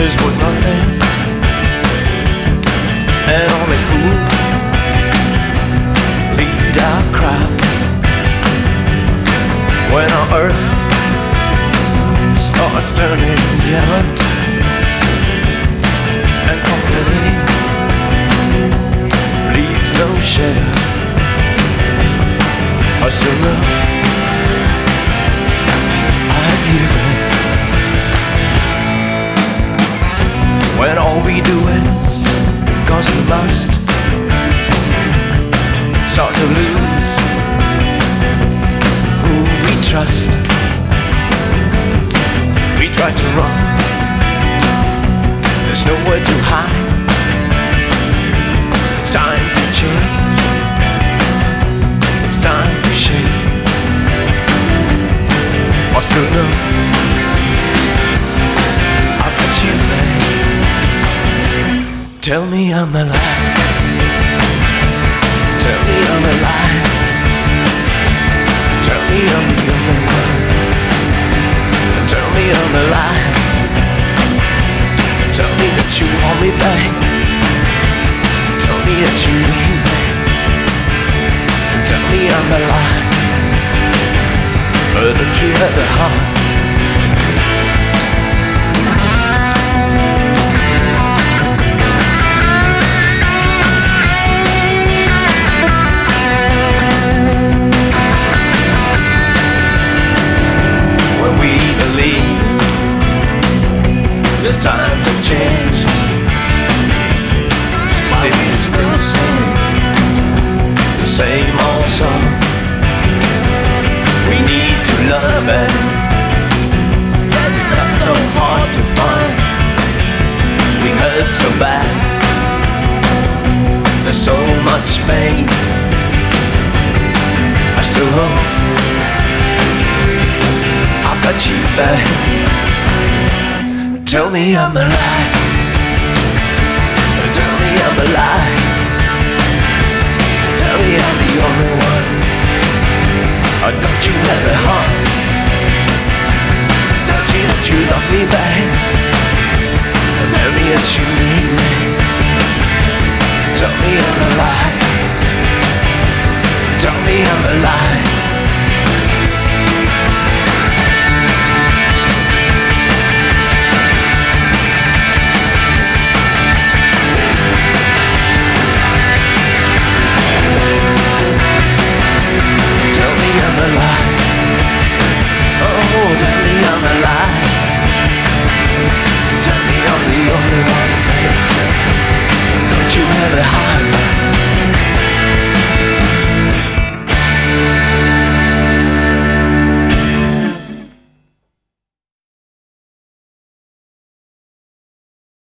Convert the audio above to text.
Is worth nothing and only fools Lead our crap. When our earth starts turning yellow must start to lose who we trust. We try to run, there's nowhere to hide. It's time to change, it's time to shake. I still know Tell me I'm alive. Tell me I'm alive. Tell me I'm the only one. Tell me I'm alive. Tell me that you want me back. Tell me that you need me. Love. Yes, that's so hard to find. We hurt so bad. There's so much pain. I still hope I've got you back. Tell me I'm alive. Tell me I'm alive.